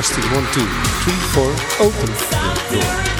Testing one, two, three, four, open. Still a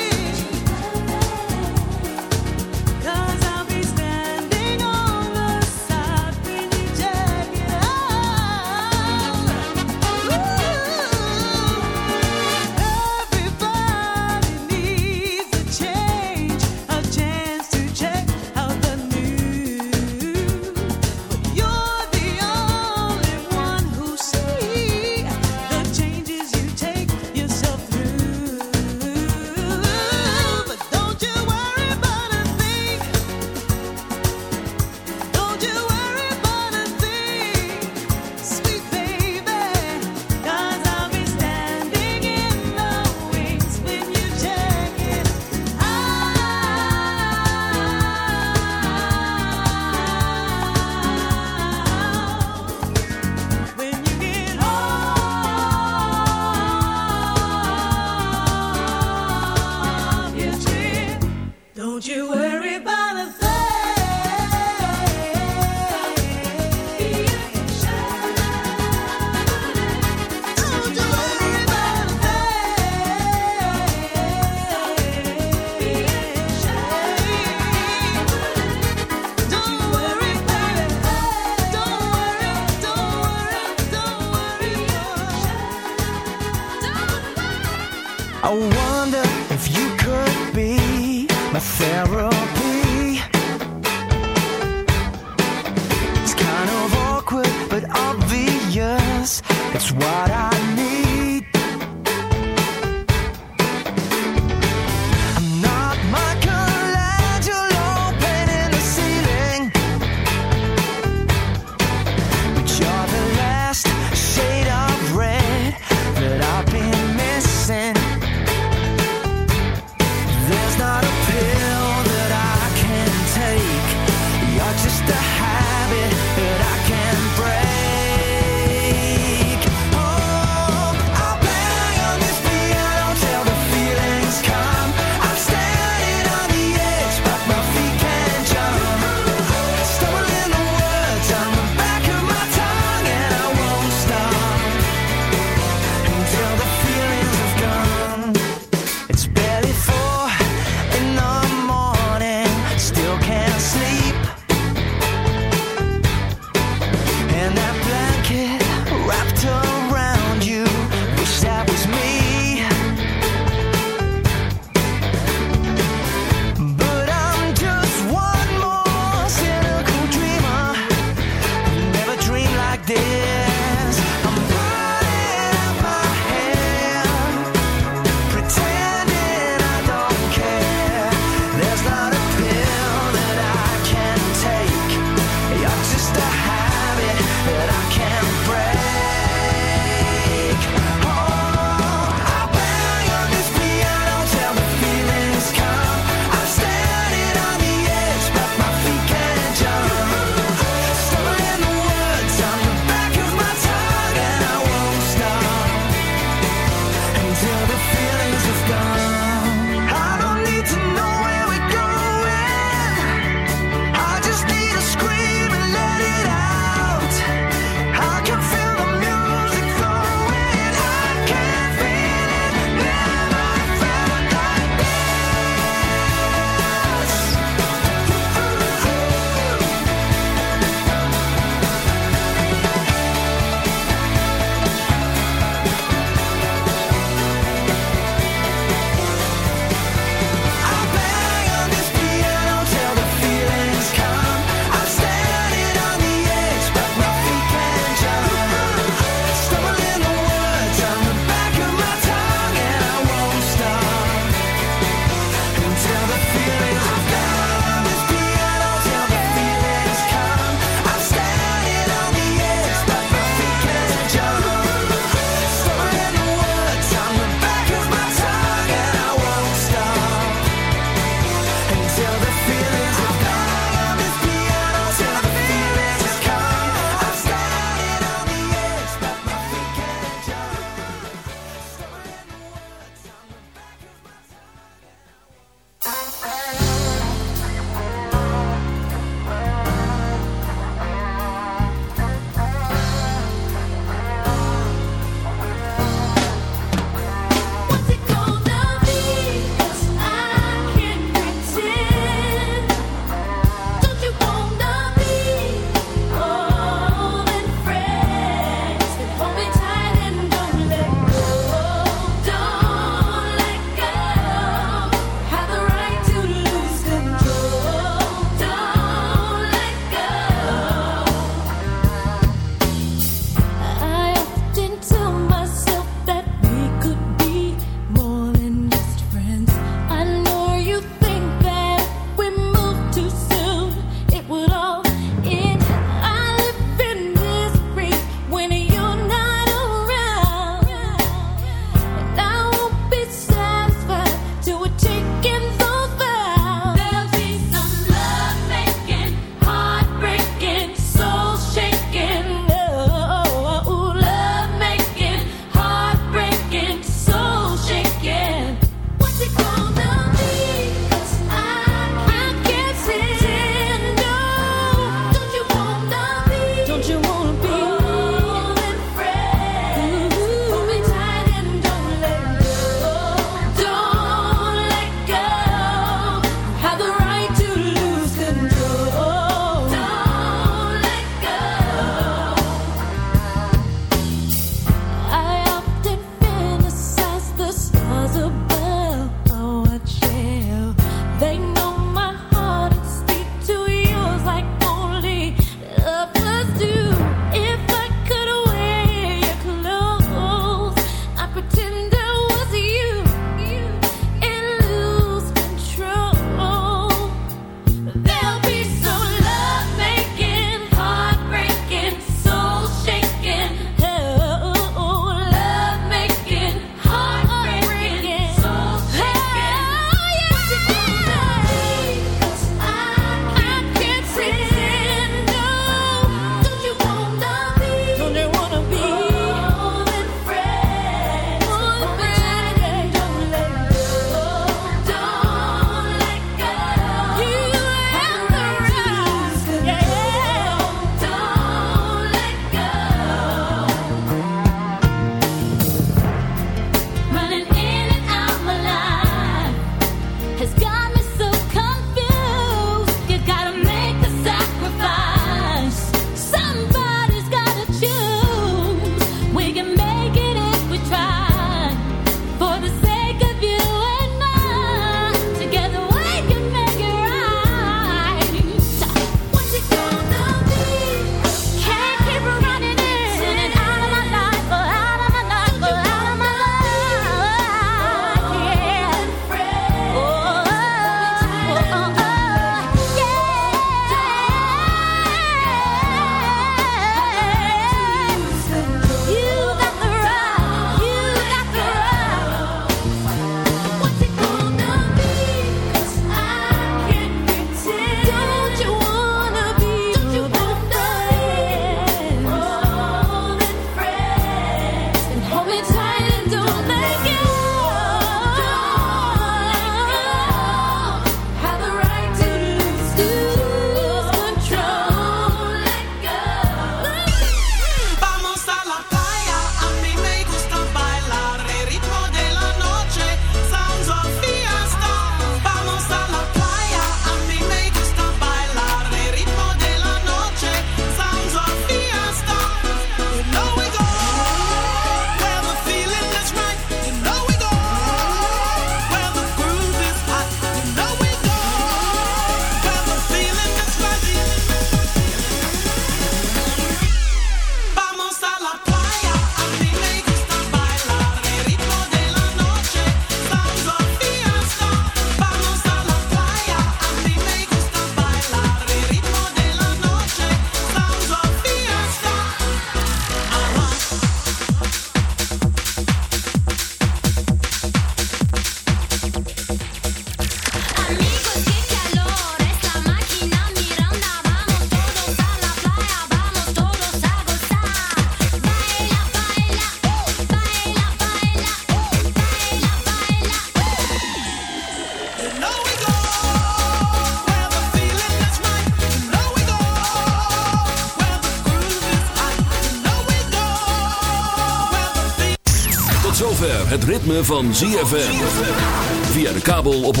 Ritme van ZFM. Via de kabel op 104.5.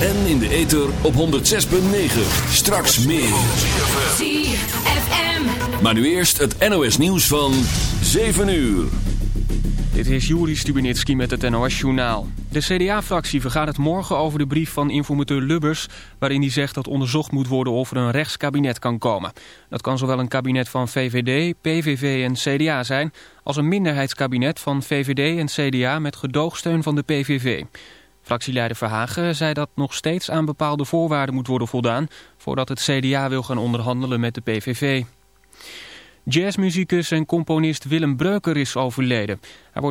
En in de ether op 106.9. Straks meer. ZFM. Maar nu eerst het NOS nieuws van 7 uur. Dit is Juri Stubenitski met het NOS-journaal. De CDA-fractie vergadert morgen over de brief van informateur Lubbers... waarin hij zegt dat onderzocht moet worden of er een rechtskabinet kan komen. Dat kan zowel een kabinet van VVD, PVV en CDA zijn... als een minderheidskabinet van VVD en CDA met gedoogsteun van de PVV. Fractieleider Verhagen zei dat nog steeds aan bepaalde voorwaarden moet worden voldaan... voordat het CDA wil gaan onderhandelen met de PVV. Jazzmuzikus en componist Willem Breuker is overleden. Hij wordt